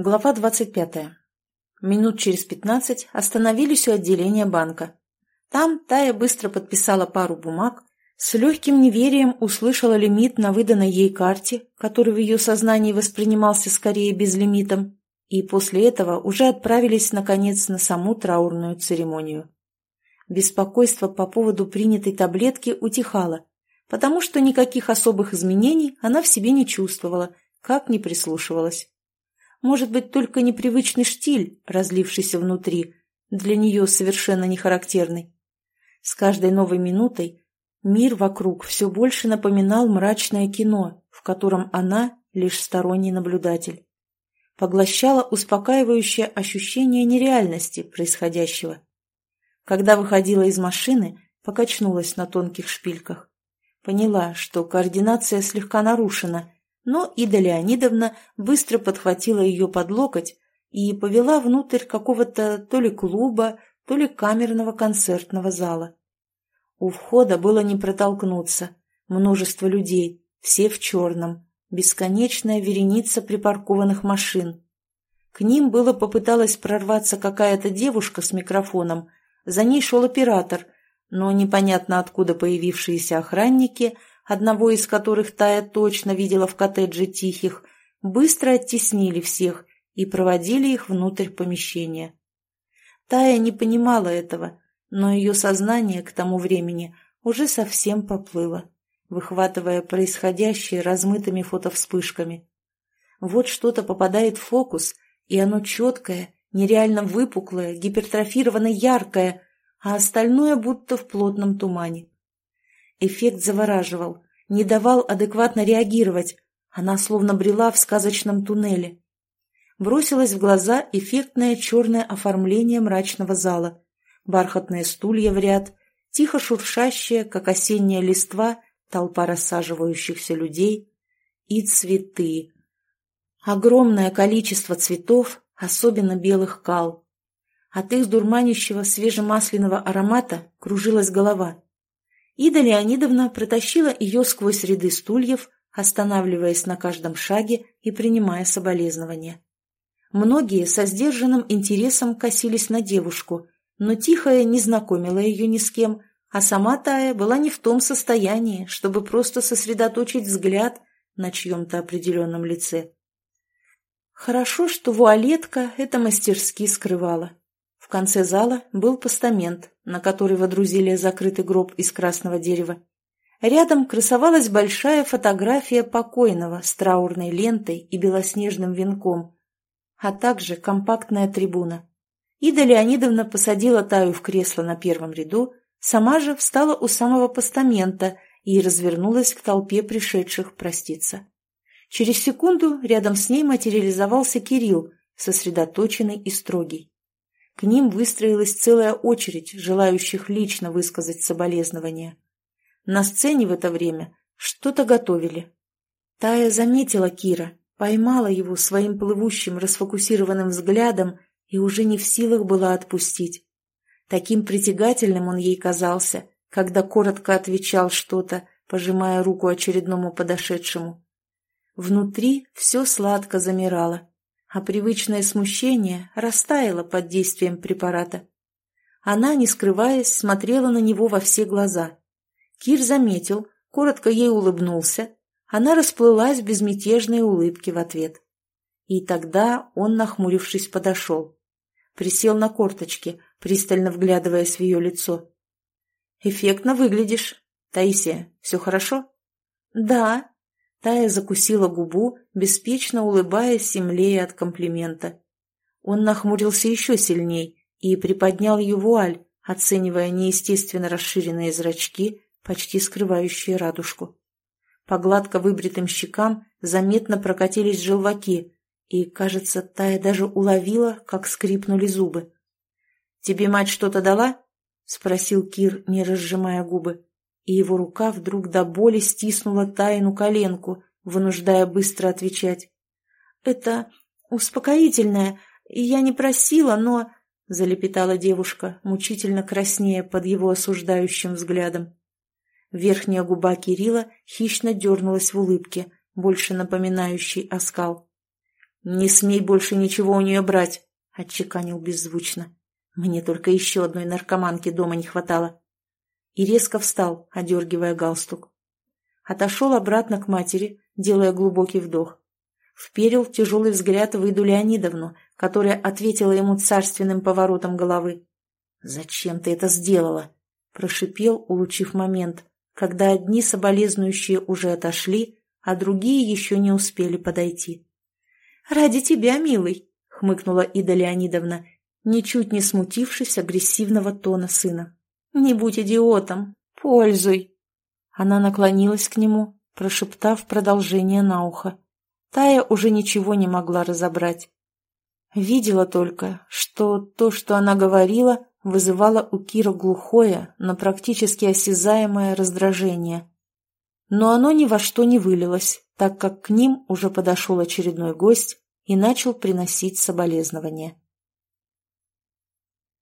Глава 25. Минут через пятнадцать остановились у отделения банка. Там Тая быстро подписала пару бумаг, с легким неверием услышала лимит на выданной ей карте, который в ее сознании воспринимался скорее безлимитом, и после этого уже отправились, наконец, на саму траурную церемонию. Беспокойство по поводу принятой таблетки утихало, потому что никаких особых изменений она в себе не чувствовала, как не прислушивалась. Может быть, только непривычный штиль, разлившийся внутри, для нее совершенно не характерный. С каждой новой минутой мир вокруг все больше напоминал мрачное кино, в котором она лишь сторонний наблюдатель. Поглощала успокаивающее ощущение нереальности происходящего. Когда выходила из машины, покачнулась на тонких шпильках. Поняла, что координация слегка нарушена – но Ида Леонидовна быстро подхватила ее под локоть и повела внутрь какого-то то ли клуба, то ли камерного концертного зала. У входа было не протолкнуться. Множество людей, все в черном, бесконечная вереница припаркованных машин. К ним было попыталась прорваться какая-то девушка с микрофоном, за ней шел оператор, но непонятно откуда появившиеся охранники – одного из которых Тая точно видела в коттедже Тихих, быстро оттеснили всех и проводили их внутрь помещения. Тая не понимала этого, но ее сознание к тому времени уже совсем поплыло, выхватывая происходящее размытыми фотовспышками. Вот что-то попадает в фокус, и оно четкое, нереально выпуклое, гипертрофированно яркое, а остальное будто в плотном тумане. Эффект завораживал, не давал адекватно реагировать. Она словно брела в сказочном туннеле. Бросилось в глаза эффектное черное оформление мрачного зала. Бархатные стулья в ряд, тихо шуршащая, как осенняя листва, толпа рассаживающихся людей и цветы. Огромное количество цветов, особенно белых кал. От их дурманящего свежемасляного аромата кружилась голова. Ида Леонидовна протащила ее сквозь ряды стульев, останавливаясь на каждом шаге и принимая соболезнования. Многие со сдержанным интересом косились на девушку, но Тихая не знакомила ее ни с кем, а сама Тая была не в том состоянии, чтобы просто сосредоточить взгляд на чьем-то определенном лице. Хорошо, что вуалетка это мастерски скрывала. В конце зала был постамент, на который водрузили закрытый гроб из красного дерева. Рядом красовалась большая фотография покойного с траурной лентой и белоснежным венком, а также компактная трибуна. Ида Леонидовна посадила Таю в кресло на первом ряду, сама же встала у самого постамента и развернулась к толпе пришедших проститься. Через секунду рядом с ней материализовался Кирилл, сосредоточенный и строгий. К ним выстроилась целая очередь желающих лично высказать соболезнования. На сцене в это время что-то готовили. Тая заметила Кира, поймала его своим плывущим расфокусированным взглядом и уже не в силах была отпустить. Таким притягательным он ей казался, когда коротко отвечал что-то, пожимая руку очередному подошедшему. Внутри все сладко замирало а привычное смущение растаяло под действием препарата. Она, не скрываясь, смотрела на него во все глаза. Кир заметил, коротко ей улыбнулся, она расплылась в безмятежной улыбке в ответ. И тогда он, нахмурившись, подошел. Присел на корточки, пристально вглядываясь в ее лицо. «Эффектно выглядишь. Таисия, все хорошо?» «Да», Тая закусила губу, беспечно улыбаясь и млея от комплимента. Он нахмурился еще сильней и приподнял ее вуаль, оценивая неестественно расширенные зрачки, почти скрывающие радужку. По гладко выбритым щекам заметно прокатились желваки, и, кажется, Тая даже уловила, как скрипнули зубы. «Тебе мать что-то дала?» — спросил Кир, не разжимая губы и его рука вдруг до боли стиснула Тайну коленку, вынуждая быстро отвечать. «Это успокоительное, я не просила, но...» — залепетала девушка, мучительно краснея под его осуждающим взглядом. Верхняя губа Кирилла хищно дернулась в улыбке, больше напоминающей оскал. «Не смей больше ничего у нее брать», — отчеканил беззвучно. «Мне только еще одной наркоманки дома не хватало». И резко встал, одергивая галстук. Отошел обратно к матери, делая глубокий вдох. Вперил тяжелый взгляд в Иду Леонидовну, которая ответила ему царственным поворотом головы. «Зачем ты это сделала?» – прошипел, улучив момент, когда одни соболезнующие уже отошли, а другие еще не успели подойти. «Ради тебя, милый!» – хмыкнула Ида Леонидовна, ничуть не смутившись агрессивного тона сына. «Не будь идиотом! Пользуй!» Она наклонилась к нему, прошептав продолжение на ухо. Тая уже ничего не могла разобрать. Видела только, что то, что она говорила, вызывало у Кира глухое, но практически осязаемое раздражение. Но оно ни во что не вылилось, так как к ним уже подошел очередной гость и начал приносить соболезнования.